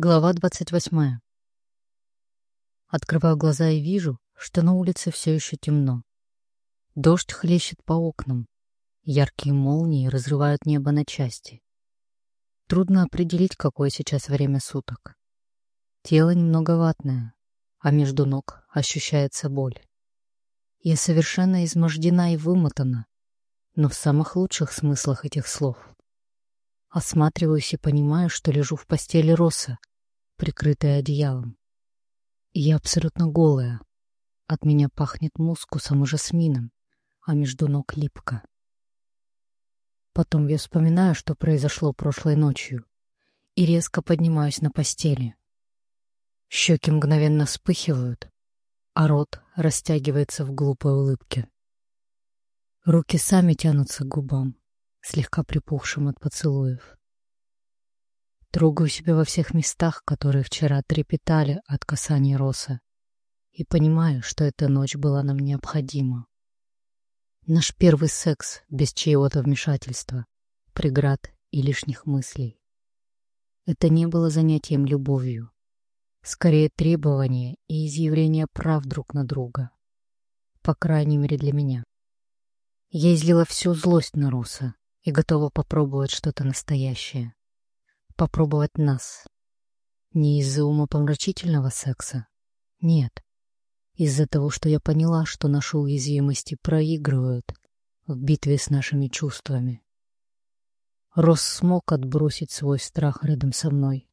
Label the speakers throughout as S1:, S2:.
S1: Глава двадцать восьмая. Открываю глаза и вижу, что на улице все еще темно. Дождь хлещет по окнам. Яркие молнии разрывают небо на части. Трудно определить, какое сейчас время суток. Тело немного ватное, а между ног ощущается боль. Я совершенно измождена и вымотана, но в самых лучших смыслах этих слов. Осматриваюсь и понимаю, что лежу в постели Роса, прикрытая одеялом. Я абсолютно голая. От меня пахнет мускусом и жасмином, а между ног липко. Потом я вспоминаю, что произошло прошлой ночью, и резко поднимаюсь на постели. Щеки мгновенно вспыхивают, а рот растягивается в глупой улыбке. Руки сами тянутся к губам, слегка припухшим от поцелуев. Трогаю себя во всех местах, которые вчера трепетали от касания роса, и понимаю, что эта ночь была нам необходима. Наш первый секс без чьего-то вмешательства, преград и лишних мыслей. Это не было занятием любовью, скорее требование и изъявление прав друг на друга. По крайней мере для меня. Я излила всю злость на Руса и готова попробовать что-то настоящее попробовать нас. Не из-за умопомрачительного секса. Нет. Из-за того, что я поняла, что наши уязвимости проигрывают в битве с нашими чувствами. Рос смог отбросить свой страх рядом со мной,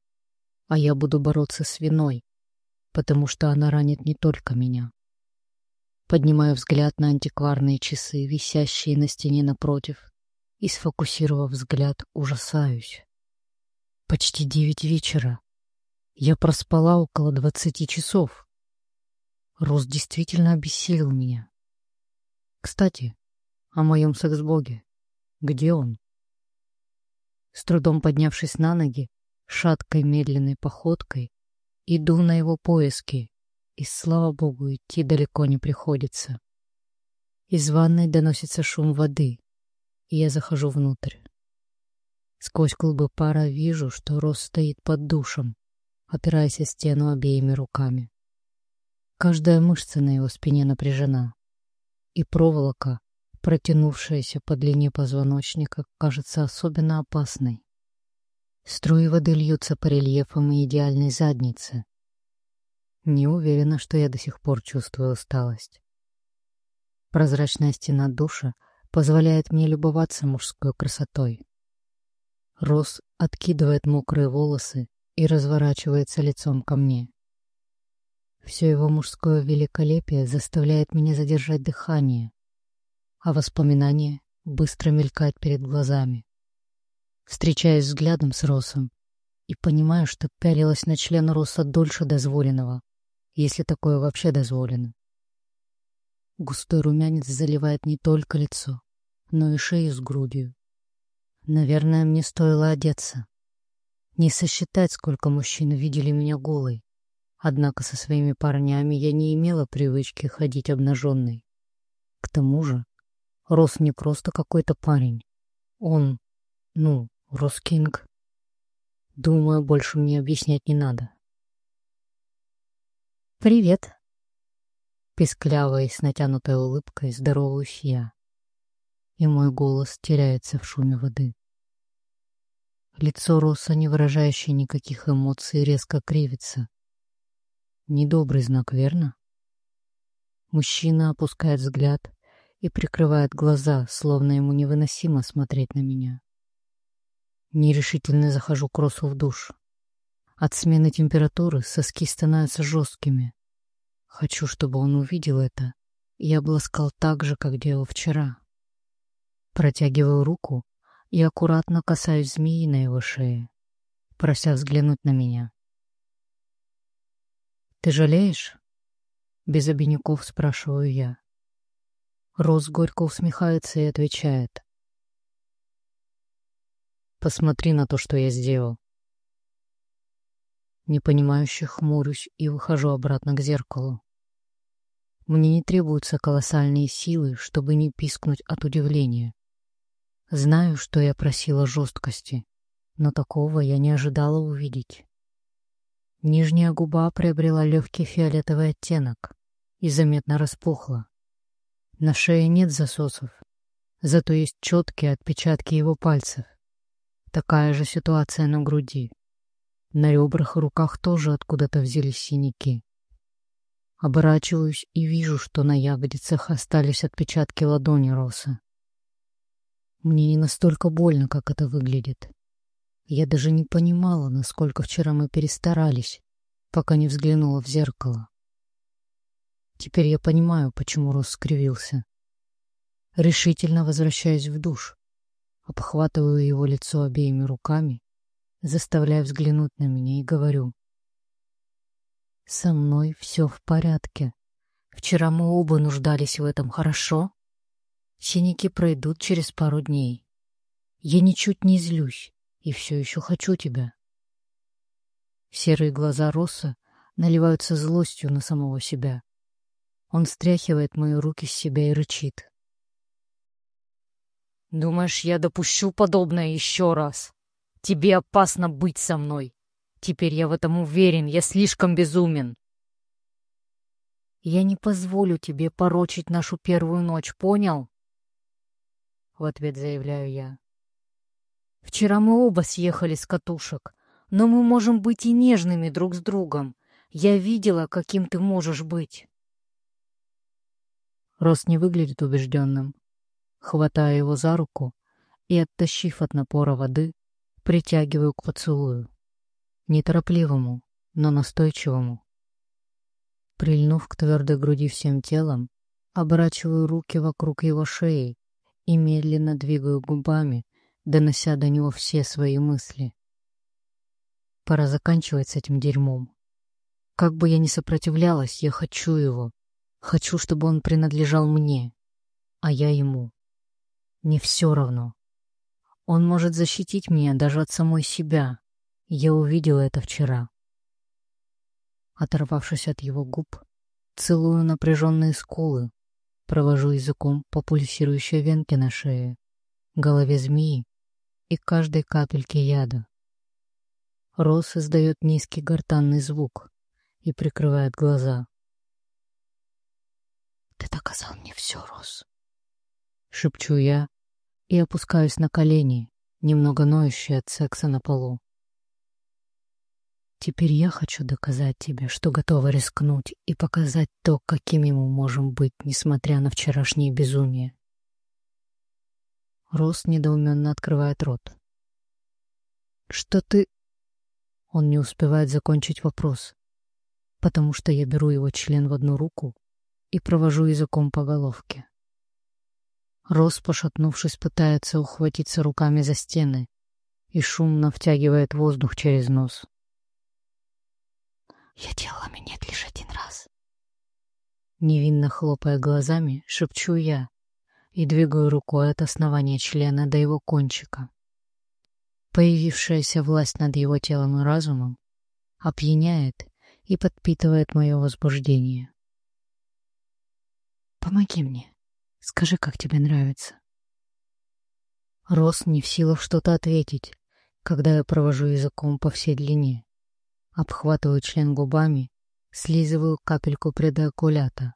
S1: а я буду бороться с виной, потому что она ранит не только меня. Поднимаю взгляд на антикварные часы, висящие на стене напротив, и, сфокусировав взгляд, ужасаюсь. Почти девять вечера. Я проспала около двадцати часов. Рос действительно обессилил меня. Кстати, о моем секс-боге. Где он? С трудом поднявшись на ноги, шаткой медленной походкой, иду на его поиски, и, слава богу, идти далеко не приходится. Из ванной доносится шум воды, и я захожу внутрь. Сквозь клубы пара вижу, что Рос стоит под душем, опираясь о стену обеими руками. Каждая мышца на его спине напряжена, и проволока, протянувшаяся по длине позвоночника, кажется особенно опасной. Струи воды льются по рельефам и идеальной заднице. Не уверена, что я до сих пор чувствую усталость. Прозрачная стена душа позволяет мне любоваться мужской красотой. Рос откидывает мокрые волосы и разворачивается лицом ко мне. Все его мужское великолепие заставляет меня задержать дыхание, а воспоминания быстро мелькают перед глазами. Встречаюсь взглядом с Росом и понимаю, что пялилась на член Роса дольше дозволенного, если такое вообще дозволено. Густой румянец заливает не только лицо, но и шею с грудью. Наверное, мне стоило одеться. Не сосчитать, сколько мужчин видели меня голой. Однако со своими парнями я не имела привычки ходить обнаженной. К тому же, Рос не просто какой-то парень. Он, ну, Рос Кинг. Думаю, больше мне объяснять не надо.
S2: «Привет!»
S1: Пискляво и с натянутой улыбкой здороваюсь я и мой голос теряется в шуме воды. Лицо Роса, не выражающее никаких эмоций, резко кривится. Недобрый знак, верно? Мужчина опускает взгляд и прикрывает глаза, словно ему невыносимо смотреть на меня. Нерешительно захожу к Росу в душ. От смены температуры соски становятся жесткими. Хочу, чтобы он увидел это и обласкал так же, как делал вчера. Протягиваю руку и аккуратно касаюсь змеи на его шее, прося взглянуть на меня. «Ты жалеешь?» Без обиняков спрашиваю я. Роз горько усмехается и отвечает. «Посмотри на то, что я сделал». Непонимающе хмурюсь и выхожу обратно к зеркалу. Мне не требуются колоссальные силы, чтобы не пискнуть от удивления. Знаю, что я просила жесткости, но такого я не ожидала увидеть. Нижняя губа приобрела легкий фиолетовый оттенок и заметно распухла. На шее нет засосов, зато есть четкие отпечатки его пальцев. Такая же ситуация на груди. На ребрах и руках тоже откуда-то взялись синяки. Оборачиваюсь и вижу, что на ягодицах остались отпечатки ладони Роса. Мне не настолько больно, как это выглядит. Я даже не понимала, насколько вчера мы перестарались, пока не взглянула в зеркало. Теперь я понимаю, почему Рос скривился. Решительно возвращаюсь в душ, обхватываю его лицо обеими руками, заставляю взглянуть на меня и говорю. «Со мной все в порядке. Вчера мы оба нуждались в этом, хорошо? Синяки пройдут через пару дней. Я ничуть не злюсь и все еще хочу тебя». Серые глаза Росса наливаются злостью на самого себя. Он стряхивает мои руки с себя и рычит.
S2: «Думаешь, я допущу подобное еще раз? Тебе опасно быть со мной. Теперь я в этом уверен, я слишком безумен».
S1: «Я не позволю тебе порочить нашу первую ночь, понял?» В ответ заявляю я. «Вчера мы оба съехали с катушек, но мы можем быть и нежными друг с другом. Я видела, каким ты можешь быть». Рос не выглядит убежденным. Хватаю его за руку и, оттащив от напора воды, притягиваю к поцелую. Неторопливому, но настойчивому. Прильнув к твердой груди всем телом, оборачиваю руки вокруг его шеи и медленно двигаю губами, донося до него все свои мысли. Пора заканчивать с этим дерьмом. Как бы я ни сопротивлялась, я хочу его. Хочу, чтобы он принадлежал мне, а я ему. Мне все равно. Он может защитить меня даже от самой себя. Я увидела это вчера. Оторвавшись от его губ, целую напряженные скулы, провожу языком по пульсирующей венке на шее, голове змеи и каждой капельке яда. Рос издает низкий гортанный звук и прикрывает глаза. «Ты доказал мне все, Рос!» — шепчу я, и опускаюсь на колени, немного ноющие от секса на полу. Теперь я хочу доказать тебе, что готова рискнуть и показать то, какими мы можем быть, несмотря на вчерашнее безумие. Рос недоуменно открывает рот. «Что ты...» Он не успевает закончить вопрос, потому что я беру его член в одну руку и провожу языком по головке. Рос, пошатнувшись, пытается ухватиться руками за стены и шумно втягивает воздух через нос. «Я делала минет лишь один раз». Невинно хлопая глазами, шепчу я и двигаю рукой от основания члена до его кончика. Появившаяся власть над его телом и разумом опьяняет и подпитывает мое возбуждение. «Помоги мне», Скажи, как тебе нравится. Рос не в силах что-то ответить, когда я провожу языком по всей длине. Обхватываю член губами, слизываю капельку предокулята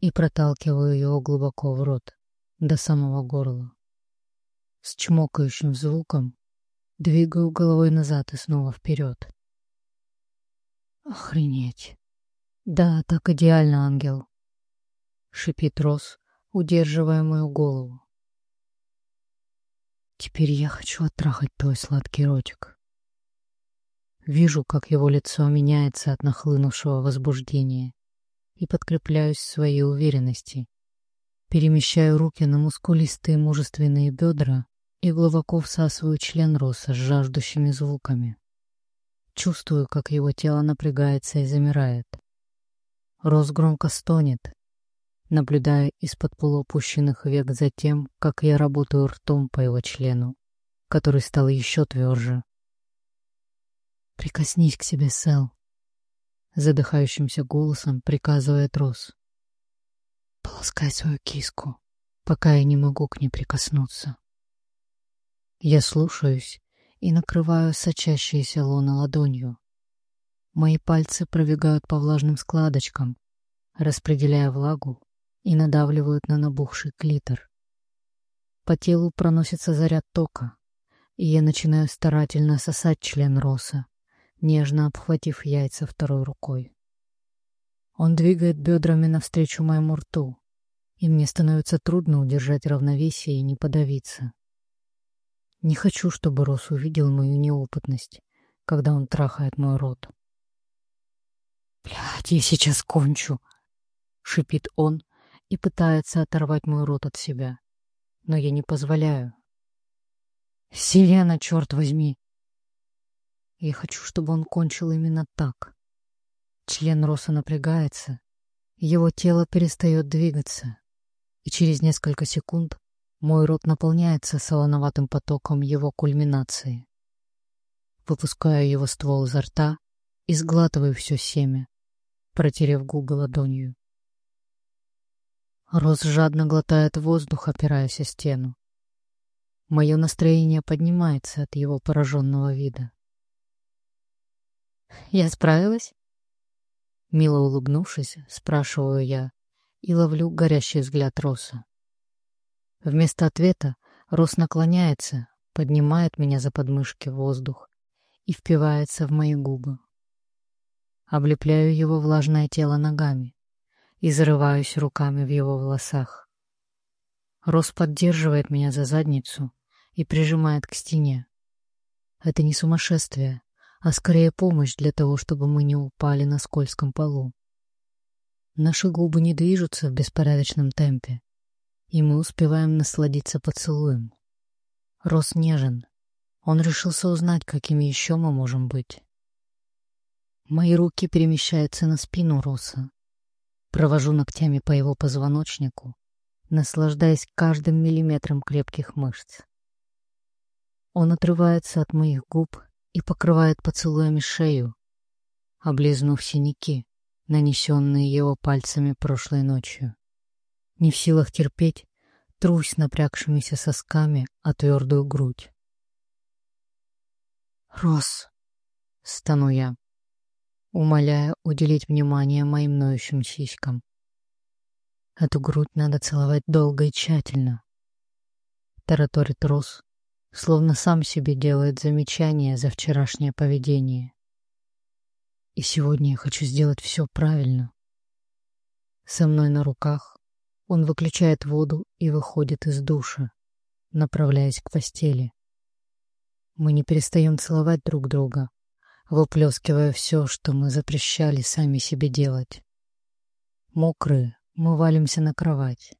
S1: и проталкиваю его глубоко в рот, до самого горла. С чмокающим звуком двигаю головой назад и снова вперед. Охренеть. Да, так идеально, ангел. Шипит Рос, удерживая мою голову. Теперь я хочу оттрахать твой сладкий ротик. Вижу, как его лицо меняется от нахлынувшего возбуждения и подкрепляюсь своей уверенности. Перемещаю руки на мускулистые мужественные бедра и глубоко всасываю член Роса с жаждущими звуками. Чувствую, как его тело напрягается и замирает. Рос громко стонет, наблюдая из-под полуопущенных век за тем, как я работаю ртом по его члену, который стал еще тверже. «Прикоснись к себе, Сэл», — задыхающимся голосом приказывает Рос. «Полоскай свою киску, пока я не могу к ней прикоснуться». Я слушаюсь и накрываю сочащиеся лона ладонью. Мои пальцы пробегают по влажным складочкам, распределяя влагу и надавливают на набухший клитор. По телу проносится заряд тока, и я начинаю старательно сосать член Роса, нежно обхватив яйца второй рукой. Он двигает бедрами навстречу моему рту, и мне становится трудно удержать равновесие и не подавиться. Не хочу, чтобы Рос увидел мою неопытность, когда он трахает мой рот. «Блядь, я сейчас кончу!» — шипит он и пытается оторвать мой рот от себя но я не позволяю. Селена, черт возьми! Я хочу, чтобы он кончил именно так. Член Роса напрягается, его тело перестает двигаться, и через несколько секунд мой рот наполняется солоноватым потоком его кульминации. Выпускаю его ствол изо рта и сглатываю все семя, протерев губы ладонью. Рос жадно глотает воздух, опираясь о стену. Мое настроение поднимается от его пораженного вида. «Я справилась?» Мило улыбнувшись, спрашиваю я и ловлю горящий взгляд Роса. Вместо ответа Рос наклоняется, поднимает меня за подмышки в воздух и впивается в мои губы. Облепляю его влажное тело ногами и зарываюсь руками в его волосах. Рос поддерживает меня за задницу и прижимает к стене. Это не сумасшествие, а скорее помощь для того, чтобы мы не упали на скользком полу. Наши губы не движутся в беспорядочном темпе, и мы успеваем насладиться поцелуем. Рос нежен. Он решился узнать, какими еще мы можем быть. Мои руки перемещаются на спину Роса, Провожу ногтями по его позвоночнику, наслаждаясь каждым миллиметром крепких мышц. Он отрывается от моих губ и покрывает поцелуями шею, облизнув синяки, нанесенные его пальцами прошлой ночью. Не в силах терпеть, трусь напрягшимися сосками о твердую грудь. «Рос!» — стану я умоляя уделить внимание моим ноющим сиськам. Эту грудь надо целовать долго и тщательно. Тараторит Рос, словно сам себе делает замечание за вчерашнее поведение. И сегодня я хочу сделать все правильно. Со мной на руках он выключает воду и выходит из душа, направляясь к постели. Мы не перестаем целовать друг друга, выплескивая все, что мы запрещали сами себе делать. Мокрые, мы валимся на кровать.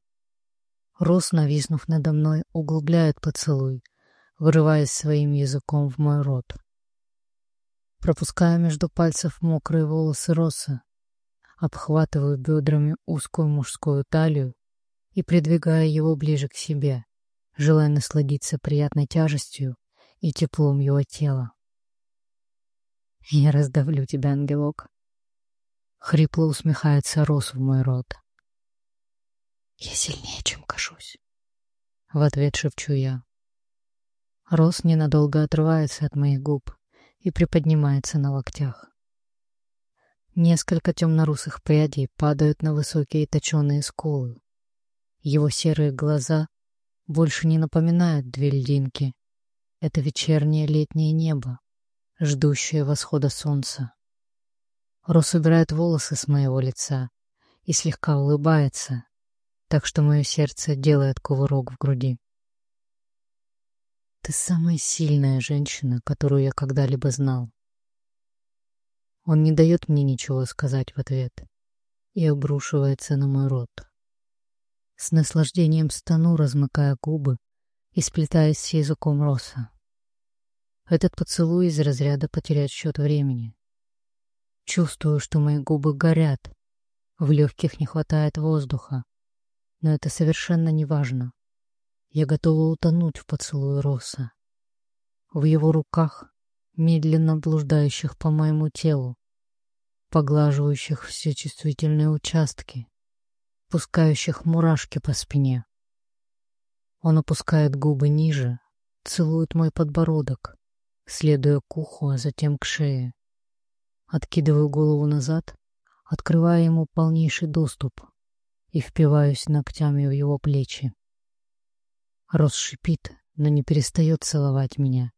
S1: Рос, нависнув надо мной, углубляет поцелуй, вырываясь своим языком в мой рот. Пропуская между пальцев мокрые волосы Роса, обхватываю бедрами узкую мужскую талию и придвигая его ближе к себе, желая насладиться приятной тяжестью и теплом его тела. Я раздавлю тебя, ангелок. Хрипло усмехается Рос в мой рот. Я сильнее, чем кажусь. В ответ шепчу я. Рос ненадолго отрывается от моих губ и приподнимается на локтях. Несколько темно-русых прядей падают на высокие точеные скулы. Его серые глаза больше не напоминают две льдинки. Это вечернее летнее небо, ждущее восхода солнца. Рос убирает волосы с моего лица и слегка улыбается, так что мое сердце делает кувырок в груди. Ты самая сильная женщина, которую я когда-либо знал. Он не дает мне ничего сказать в ответ и обрушивается на мой рот. С наслаждением стану, размыкая губы и сплетаясь с языком роса. Этот поцелуй из разряда потерять счет времени. Чувствую, что мои губы горят, в легких не хватает воздуха, но это совершенно не важно. Я готова утонуть в поцелуе Роса. В его руках, медленно блуждающих по моему телу, поглаживающих все чувствительные участки, пускающих мурашки по спине. Он опускает губы ниже, целует мой подбородок, следуя к уху, а затем к шее. Откидываю голову назад, открывая ему полнейший доступ и впиваюсь ногтями в его плечи. Рос шипит, но не перестает целовать меня,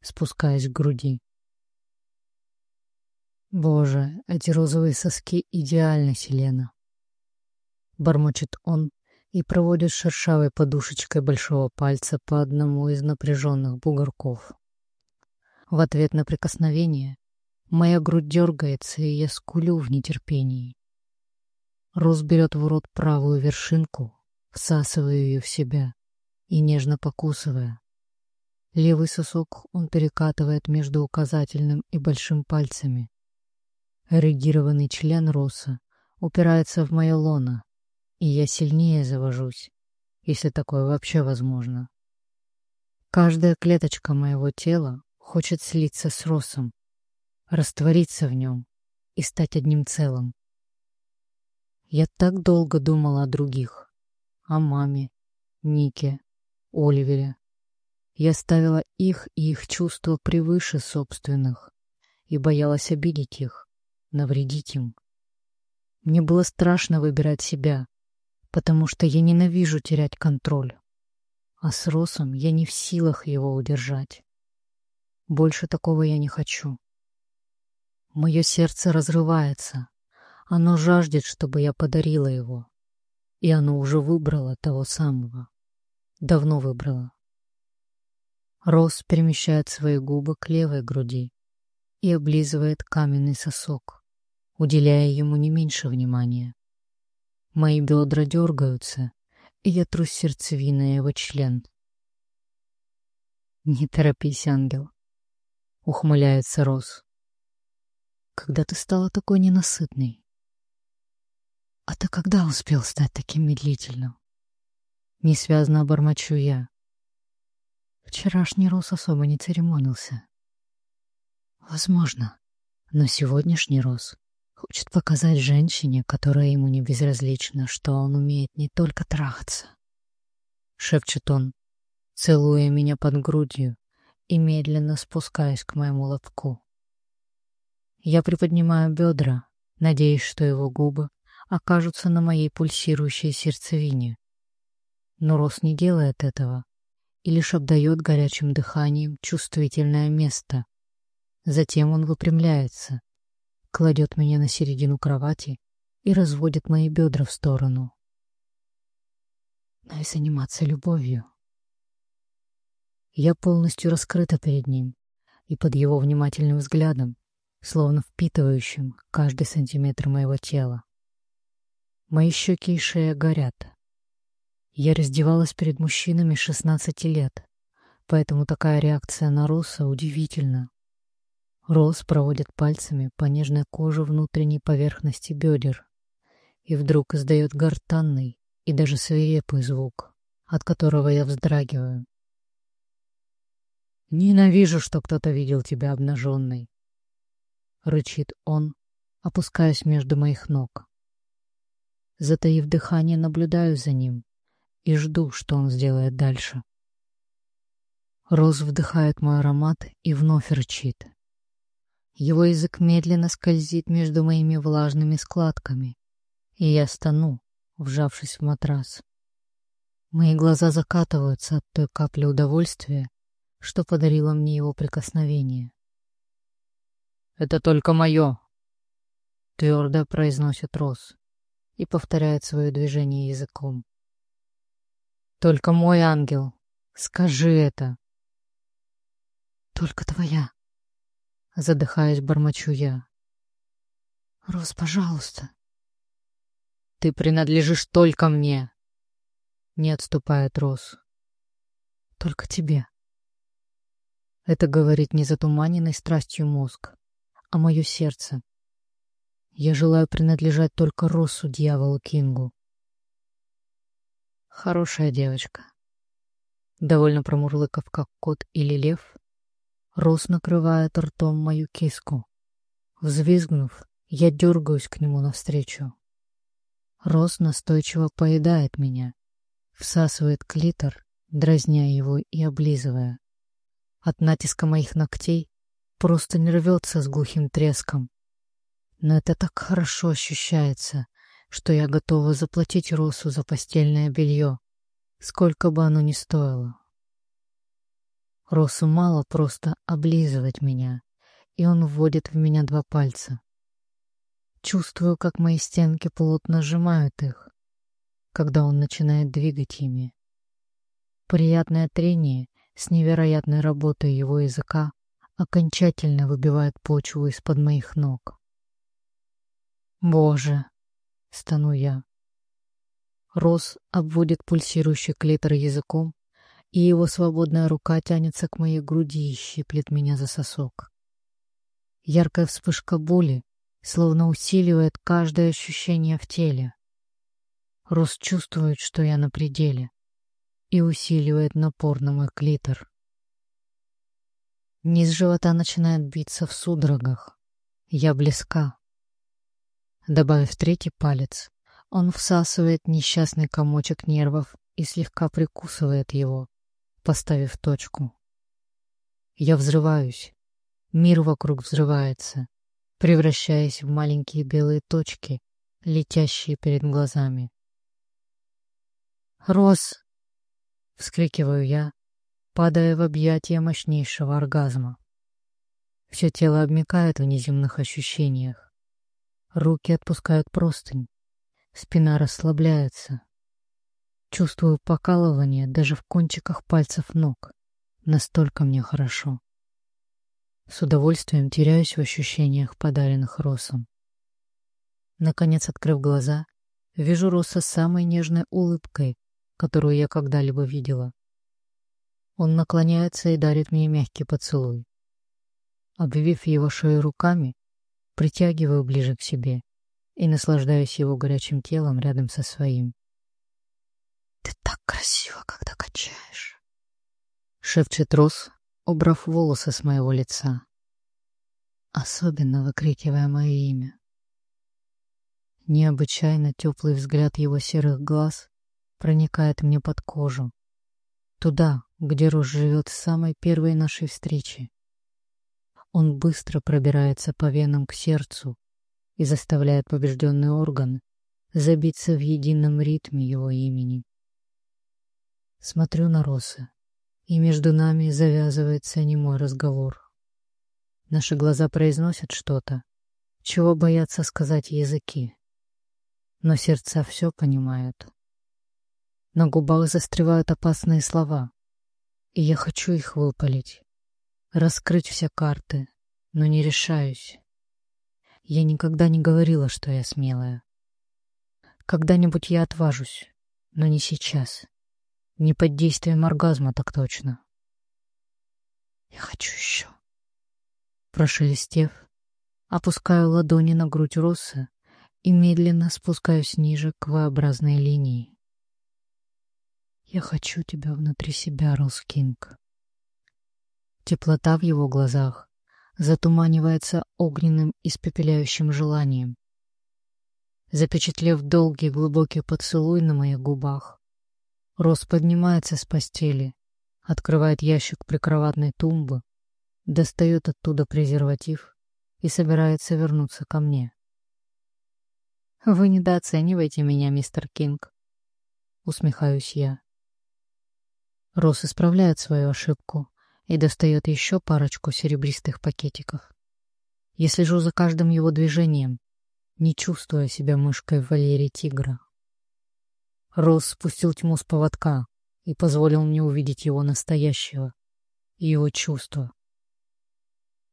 S1: спускаясь к груди. Боже, эти розовые соски идеальны, Селена. Бормочет он и проводит шершавой подушечкой большого пальца по одному из напряженных бугорков. В ответ на прикосновение моя грудь дергается, и я скулю в нетерпении. Рос берет в рот правую вершинку, всасывая ее в себя и нежно покусывая. Левый сосок он перекатывает между указательным и большим пальцами. Эрегированный член Роса упирается в мое лоно, и я сильнее завожусь, если такое вообще возможно. Каждая клеточка моего тела хочет слиться с Росом, раствориться в нем и стать одним целым. Я так долго думала о других, о маме, Нике, Оливере. Я ставила их и их чувства превыше собственных и боялась обидеть их, навредить им. Мне было страшно выбирать себя, потому что я ненавижу терять контроль. А с Росом я не в силах его удержать. Больше такого я не хочу. Мое сердце разрывается. Оно жаждет, чтобы я подарила его. И оно уже выбрало того самого. Давно выбрало. Рос перемещает свои губы к левой груди и облизывает каменный сосок, уделяя ему не меньше внимания. Мои бедра дергаются, и я тру сердцевиной его член. «Не торопись, ангел», — ухмыляется Рос. «Когда ты стала такой ненасытной?» «А ты когда успел стать таким медлительным?» Несвязно бормочу я. Вчерашний Рос особо не церемонился. Возможно, но сегодняшний Рос Хочет показать женщине, которая ему не безразлична, что он умеет не только трахаться. Шепчет он, целуя меня под грудью и медленно спускаясь к моему лобку. Я приподнимаю бедра, надеясь, что его губы окажутся на моей пульсирующей сердцевине. Но Рос не делает этого и лишь обдает горячим дыханием чувствительное место. Затем он выпрямляется, кладет меня на середину кровати и разводит мои бедра в сторону. И заниматься любовью. Я полностью раскрыта перед ним, и под его внимательным взглядом, словно впитывающим каждый сантиметр моего тела. Мои щеки и шея горят. Я раздевалась перед мужчинами 16 лет, поэтому такая реакция на Руса удивительна. Роз проводит пальцами по нежной коже внутренней поверхности бедер и вдруг издает гортанный и даже свирепый звук, от которого я вздрагиваю. «Ненавижу, что кто-то видел тебя обнаженной», — рычит он, опускаясь между моих ног. Затаив дыхание, наблюдаю за ним и жду, что он сделает дальше. Роз вдыхает мой аромат и вновь рычит. Его язык медленно скользит между моими влажными складками, и я стану, вжавшись в матрас. Мои глаза закатываются от той капли удовольствия, что подарило мне его прикосновение. «Это только мое!» — твердо произносит Рос и повторяет свое движение языком. «Только мой ангел! Скажи это!» «Только твоя!» Задыхаясь, бормочу я. «Рос, пожалуйста». «Ты принадлежишь только мне!» Не отступает Рос. «Только тебе». Это говорит не затуманенный страстью мозг, а мое сердце. Я желаю принадлежать только Росу, дьяволу Кингу. Хорошая девочка. Довольно промурлыков, как кот или лев, Рос накрывает ртом мою киску. Взвизгнув, я дергаюсь к нему навстречу. Рос настойчиво поедает меня, всасывает клитор, дразня его и облизывая. От натиска моих ногтей просто не рвется с глухим треском, Но это так хорошо ощущается, что я готова заплатить Росу за постельное белье, сколько бы оно ни стоило. Росу мало просто облизывать меня, и он вводит в меня два пальца. Чувствую, как мои стенки плотно сжимают их, когда он начинает двигать ими. Приятное трение с невероятной работой его языка окончательно выбивает почву из-под моих ног. «Боже!» — стану я. Рос обводит пульсирующий клитор языком, и его свободная рука тянется к моей груди и щиплет меня за сосок. Яркая вспышка боли словно усиливает каждое ощущение в теле. Рос чувствует, что я на пределе, и усиливает напор на мой клитор. Низ живота начинает биться в судорогах. Я близка. Добавив третий палец, он всасывает несчастный комочек нервов и слегка прикусывает его, поставив точку. Я взрываюсь. Мир вокруг взрывается, превращаясь в маленькие белые точки, летящие перед глазами. «Рос!» — вскрикиваю я, падая в объятия мощнейшего оргазма. Все тело обмикает в неземных ощущениях. Руки отпускают простынь. Спина расслабляется. Чувствую покалывание даже в кончиках пальцев ног. Настолько мне хорошо. С удовольствием теряюсь в ощущениях, подаренных Росом. Наконец, открыв глаза, вижу Роса с самой нежной улыбкой, которую я когда-либо видела. Он наклоняется и дарит мне мягкий поцелуй. Обвив его шею руками, притягиваю ближе к себе и наслаждаюсь его горячим телом рядом со своим.
S3: «Ты так красиво, когда качаешь!»
S1: — шепчет Рос, убрав волосы с моего лица, особенно выкрикивая мое имя. Необычайно теплый взгляд его серых глаз проникает мне под кожу, туда, где Рос живет с самой первой нашей встречи. Он быстро пробирается по венам к сердцу и заставляет побежденный орган забиться в едином ритме его имени. Смотрю на Росы, и между нами завязывается немой разговор. Наши глаза произносят что-то, чего боятся сказать языки. Но сердца все понимают. На губах застревают опасные слова, и я хочу их выпалить, раскрыть все карты, но не решаюсь. Я никогда не говорила, что я смелая. Когда-нибудь я отважусь, но не сейчас. Не под действием оргазма так точно.
S3: Я хочу еще.
S1: Прошелестев, опускаю ладони на грудь Росса и медленно спускаюсь ниже к V-образной линии. Я хочу тебя внутри себя, Рос Кинг. Теплота в его глазах затуманивается огненным испепеляющим желанием. Запечатлев долгий глубокий поцелуй на моих губах, Рос поднимается с постели, открывает ящик прикроватной тумбы, достает оттуда презерватив и собирается вернуться ко мне. «Вы недооцениваете меня, мистер Кинг», — усмехаюсь я. Рос исправляет свою ошибку и достает еще парочку серебристых пакетиков. Я слежу за каждым его движением, не чувствуя себя мышкой в вольере тигра. Рос спустил тьму с поводка и позволил мне увидеть его настоящего его чувства.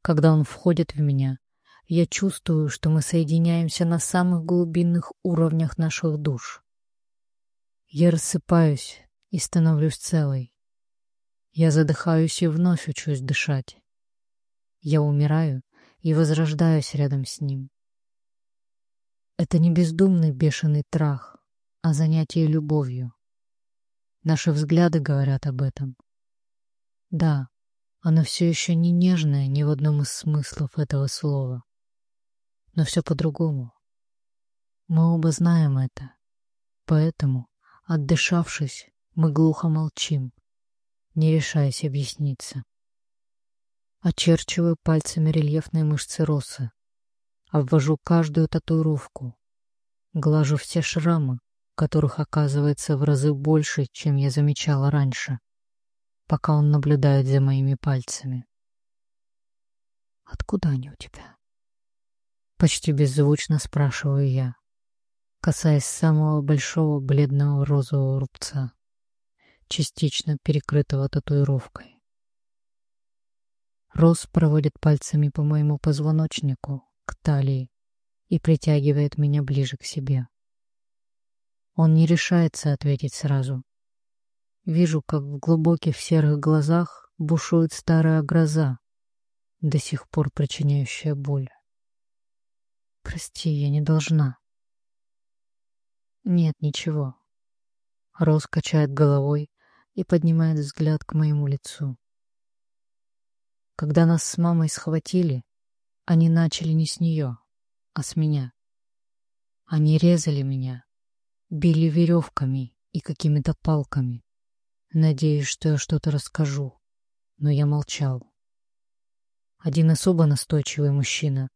S1: Когда он входит в меня, я чувствую, что мы соединяемся на самых глубинных уровнях наших душ. Я рассыпаюсь и становлюсь целой. Я задыхаюсь и вновь учусь дышать. Я умираю и возрождаюсь рядом с ним. Это не бездумный бешеный трах, о занятии любовью. Наши взгляды говорят об этом. Да, оно все еще не нежное ни в одном из смыслов этого слова. Но все по-другому. Мы оба знаем это. Поэтому, отдышавшись, мы глухо молчим, не решаясь объясниться. Очерчиваю пальцами рельефные мышцы росы, обвожу каждую татуировку, глажу все шрамы, которых оказывается в разы больше, чем я замечала раньше, пока он наблюдает за моими пальцами. «Откуда они у тебя?» Почти беззвучно спрашиваю я, касаясь самого большого бледного розового рубца, частично перекрытого татуировкой. Рос проводит пальцами по моему позвоночнику, к талии, и притягивает меня ближе к себе. Он не решается ответить сразу. Вижу, как в глубоких серых глазах бушует старая гроза, до сих пор причиняющая боль. Прости, я не должна. Нет, ничего. Рос качает головой и поднимает взгляд к моему лицу. Когда нас с мамой схватили, они начали не с нее, а с меня. Они резали меня, били веревками и какими-то палками, надеясь, что я что-то расскажу, но я молчал. Один особо настойчивый мужчина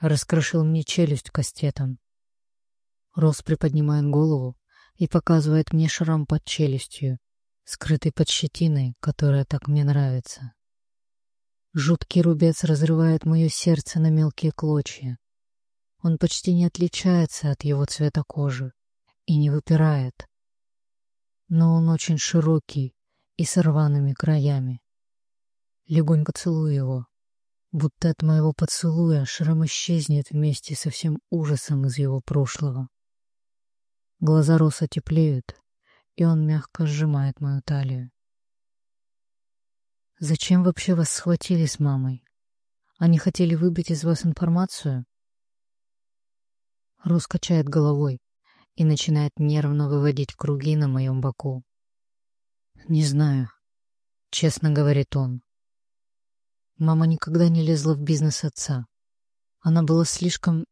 S1: раскрошил мне челюсть кастетом. Рос приподнимает голову и показывает мне шрам под челюстью, скрытый под щетиной, которая так мне нравится. Жуткий рубец разрывает мое сердце на мелкие клочья. Он почти не отличается от его цвета кожи и не выпирает. Но он очень широкий и с рваными краями. Легонько целую его, будто от моего поцелуя шрам исчезнет вместе со всем ужасом из его прошлого. Глаза Роса теплеют, и он мягко сжимает мою талию. «Зачем вообще вас схватили с мамой? Они хотели выбить из вас информацию?» Рос качает головой и начинает нервно выводить круги на моем боку. «Не знаю», — честно говорит он. Мама никогда не лезла в бизнес отца. Она была слишком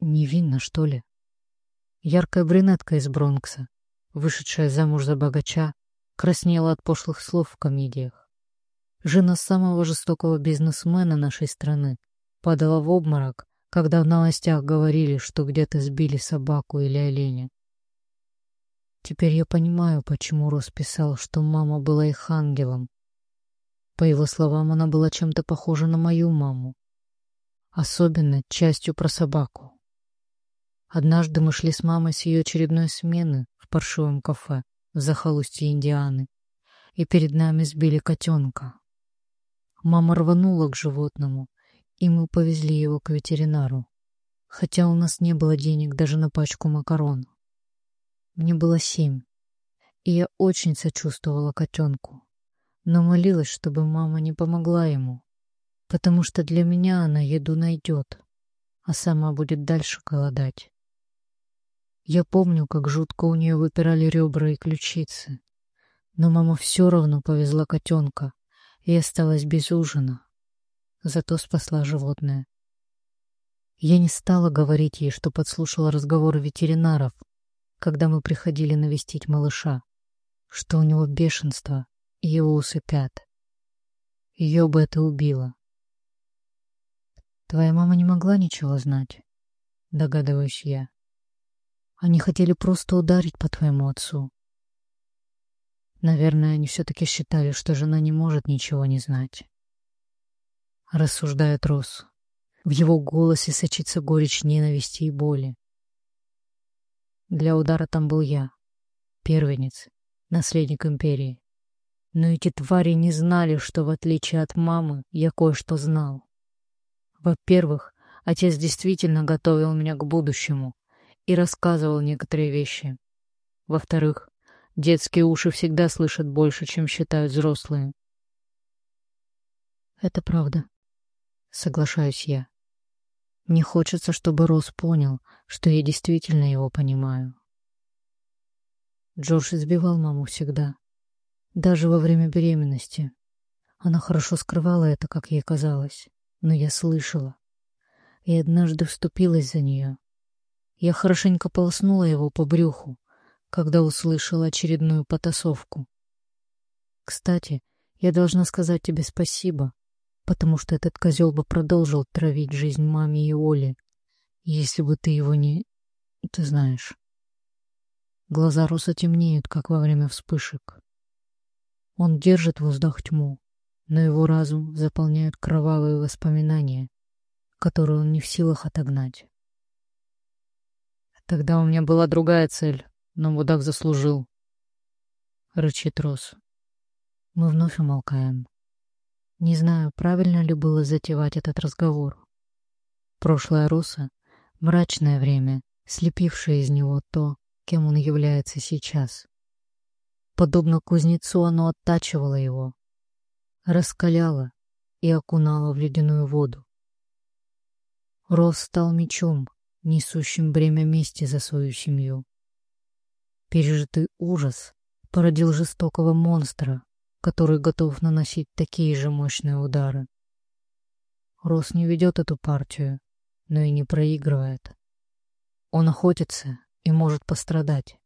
S1: невинна, что ли. Яркая брюнетка из Бронкса, вышедшая замуж за богача, краснела от пошлых слов в комедиях. Жена самого жестокого бизнесмена нашей страны падала в обморок, когда в новостях говорили, что где-то сбили собаку или оленя. Теперь я понимаю, почему Рос писал, что мама была их ангелом, по его словам, она была чем-то похожа на мою маму. Особенно частью про собаку. Однажды мы шли с мамой с ее очередной смены паршивом кафе в захолустье Индианы, и перед нами сбили котенка. Мама рванула к животному, и мы повезли его к ветеринару, хотя у нас не было денег даже на пачку макарон. Мне было семь, и я очень сочувствовала котенку но молилась, чтобы мама не помогла ему, потому что для меня она еду найдет, а сама будет дальше голодать. Я помню, как жутко у нее выпирали ребра и ключицы, но мама все равно повезла котенка и осталась без ужина, зато спасла животное. Я не стала говорить ей, что подслушала разговоры ветеринаров, когда мы приходили навестить малыша, что у него бешенство, его усыпят. Ее бы это убило. Твоя мама не могла ничего знать, догадываюсь я. Они хотели просто ударить по твоему отцу. Наверное, они все-таки считали, что жена не может ничего не знать. Рассуждает Рос. В его голосе сочится горечь ненависти и боли. Для удара там был я, первенец, наследник империи. Но эти твари не знали, что, в отличие от мамы, я кое-что знал. Во-первых, отец действительно готовил меня к будущему и рассказывал некоторые вещи. Во-вторых, детские уши всегда слышат больше, чем считают взрослые. Это правда, соглашаюсь я. Не хочется, чтобы Рос понял, что я действительно его понимаю. Джордж избивал маму всегда, даже во время беременности. Она хорошо скрывала это, как ей казалось, но я слышала. И однажды вступилась за нее. Я хорошенько полоснула его по брюху, когда услышала очередную потасовку. Кстати, я должна сказать тебе спасибо, потому что этот козел бы продолжил травить жизнь маме и Оле, Если бы ты его не... Ты знаешь. Глаза Руса темнеют, как во время вспышек. Он держит в уздах тьму, но его разум заполняют кровавые воспоминания, которые он не в силах отогнать. Тогда у меня была другая цель, но мудак заслужил. Рычит Рос. Мы вновь умолкаем. Не знаю, правильно ли было затевать этот разговор. Прошлое Руса — мрачное время, слепившее из него то, кем он является сейчас. Подобно кузнецу оно оттачивало его, раскаляло и окунало в ледяную воду. Рос стал мечом, несущим бремя мести за свою семью. Пережитый ужас породил жестокого монстра, который готов наносить такие же мощные удары. Рос не ведет эту партию, но и не проигрывает. Он охотится и может пострадать.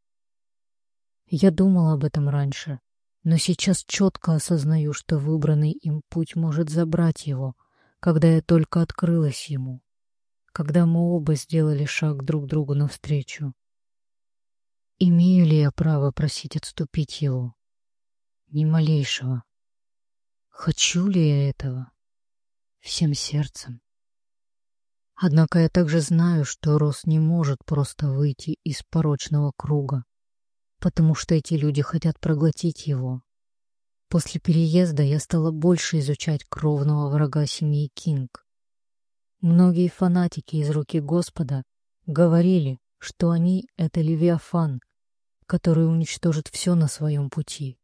S1: Я думал об этом раньше, но сейчас четко осознаю, что выбранный им путь может забрать его, когда я только открылась ему, когда мы оба сделали шаг друг другу навстречу. Имею ли я право просить отступить его? Ни малейшего. Хочу ли я этого? Всем сердцем. Однако я также знаю, что Рос не может просто выйти из порочного круга, потому что эти люди хотят проглотить его. После переезда я стала больше изучать кровного врага семьи Кинг. Многие фанатики из руки Господа говорили, что они — это Левиафан, который уничтожит все на своем пути.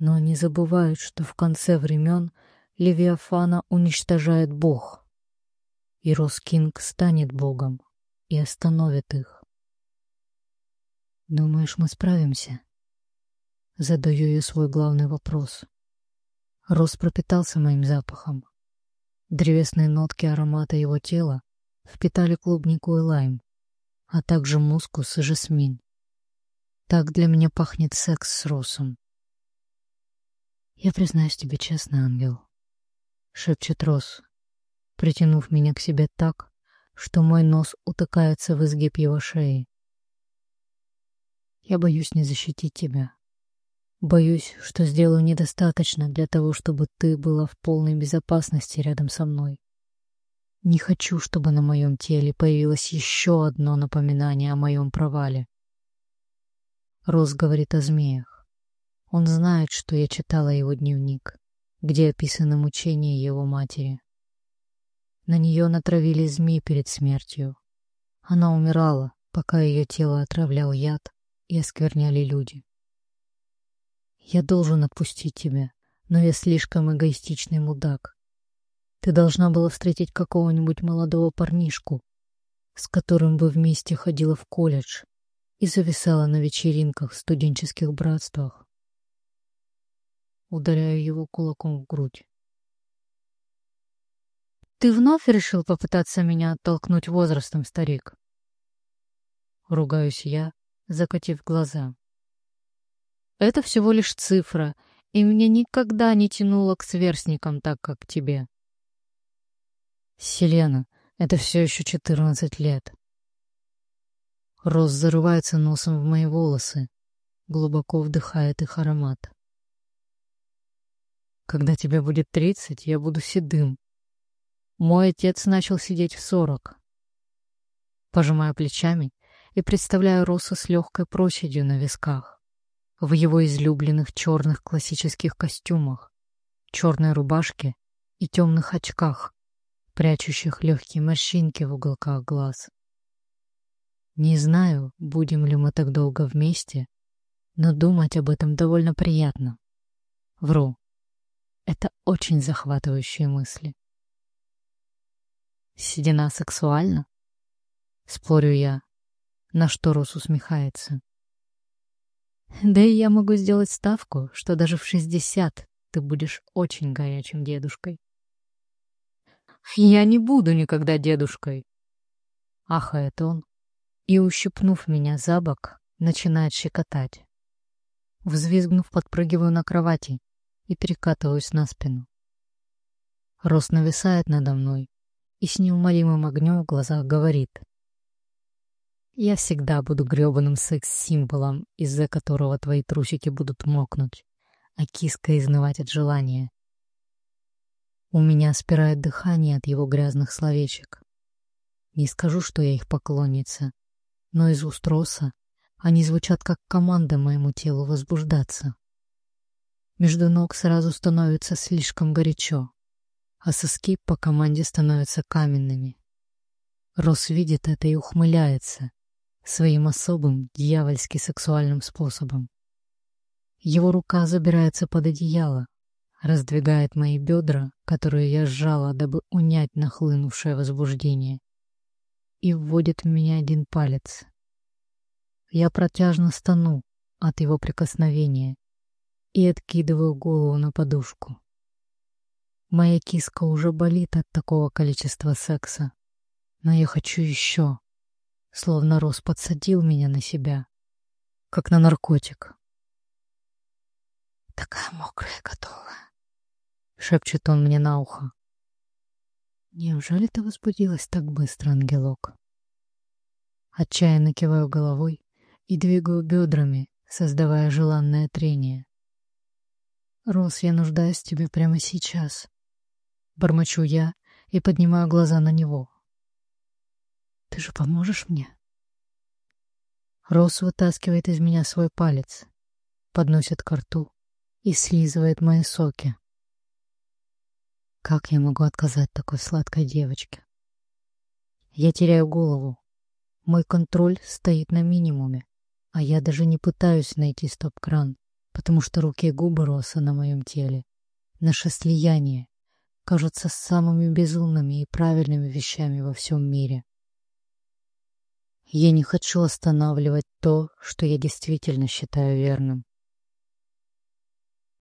S1: Но они забывают, что в конце времен Левиафана уничтожает Бог — и Роскинг станет богом и остановит их. «Думаешь, мы справимся?» Задаю я свой главный вопрос. Рос пропитался моим запахом. Древесные нотки аромата его тела впитали клубнику и лайм, а также мускус и жасмин. Так для меня пахнет секс с Росом. «Я признаюсь тебе честно, ангел», — шепчет Рос, притянув меня к себе так, что мой нос утыкается в изгиб его шеи. Я боюсь не защитить тебя. Боюсь, что сделаю недостаточно для того, чтобы ты была в полной безопасности рядом со мной. Не хочу, чтобы на моем теле появилось еще одно напоминание о моем провале. Рос говорит о змеях. Он знает, что я читала его дневник, где описаны мучения его матери. На нее натравили змей перед смертью. Она умирала, пока ее тело отравлял яд и оскверняли люди. Я должен отпустить тебя, но я слишком эгоистичный мудак. Ты должна была встретить какого-нибудь молодого парнишку, с которым бы вместе ходила в колледж и зависала на вечеринках в студенческих братствах. Ударяю его кулаком в грудь. Ты вновь решил попытаться меня оттолкнуть возрастом, старик? Ругаюсь я, закатив глаза. Это всего лишь цифра, и мне никогда не тянуло к сверстникам так, как тебе. Селена, это все еще четырнадцать лет. Рос зарывается носом в мои волосы, глубоко вдыхает их аромат. Когда тебе будет тридцать, я буду седым, мой отец начал сидеть в сорок. Пожимаю плечами и представляю Росса с легкой проседью на висках, в его излюбленных черных классических костюмах, черной рубашке и темных очках, прячущих легкие морщинки в уголках глаз. Не знаю, будем ли мы так долго вместе, но думать об этом довольно приятно. Вру. Это очень захватывающие мысли. Седина сексуальна? Спорю я, на что Рус усмехается. Да и я могу сделать ставку, что даже в шестьдесят ты будешь очень горячим дедушкой. Я не буду никогда дедушкой. Ахает он и, ущипнув меня за бок, начинает щекотать. Взвизгнув, подпрыгиваю на кровати и перекатываюсь на спину. Рос нависает надо мной, и с неумолимым огнем в глазах говорит. «Я всегда буду грёбаным секс-символом, из-за которого твои трусики будут мокнуть, а киска изнывать от желания. У меня спирает дыхание от его грязных словечек. Не скажу, что я их поклонница, но из уст Роса они звучат как команда моему телу возбуждаться. Между ног сразу становится слишком горячо, а соски по команде становятся каменными. Рос видит это и ухмыляется своим особым дьявольски сексуальным способом. Его рука забирается под одеяло, раздвигает мои бедра, которые я сжала, дабы унять нахлынувшее возбуждение, и вводит в меня один палец. Я протяжно стану от его прикосновения и откидываю голову на подушку. Моя киска уже болит от такого количества секса, но я хочу еще, словно Рос подсадил меня на себя, как на наркотик.
S3: Такая мокрая готова.
S1: Шепчет он мне на ухо. Неужели ты возбудилась так быстро, ангелок? Отчаянно киваю головой и двигаю бедрами, создавая желанное трение. Рос, я нуждаюсь в тебе прямо сейчас. Бормочу я и поднимаю глаза на него. Ты же поможешь мне? Рос вытаскивает из меня свой палец, подносит к рту и слизывает мои соки. Как я могу отказать такой сладкой девочке? Я теряю голову. Мой контроль стоит на минимуме, а я даже не пытаюсь найти стоп-кран, потому что руки и губы Роса на моем теле, наше слияние, кажутся самыми безумными и правильными вещами во всем мире. Я не хочу останавливать то, что я действительно считаю верным.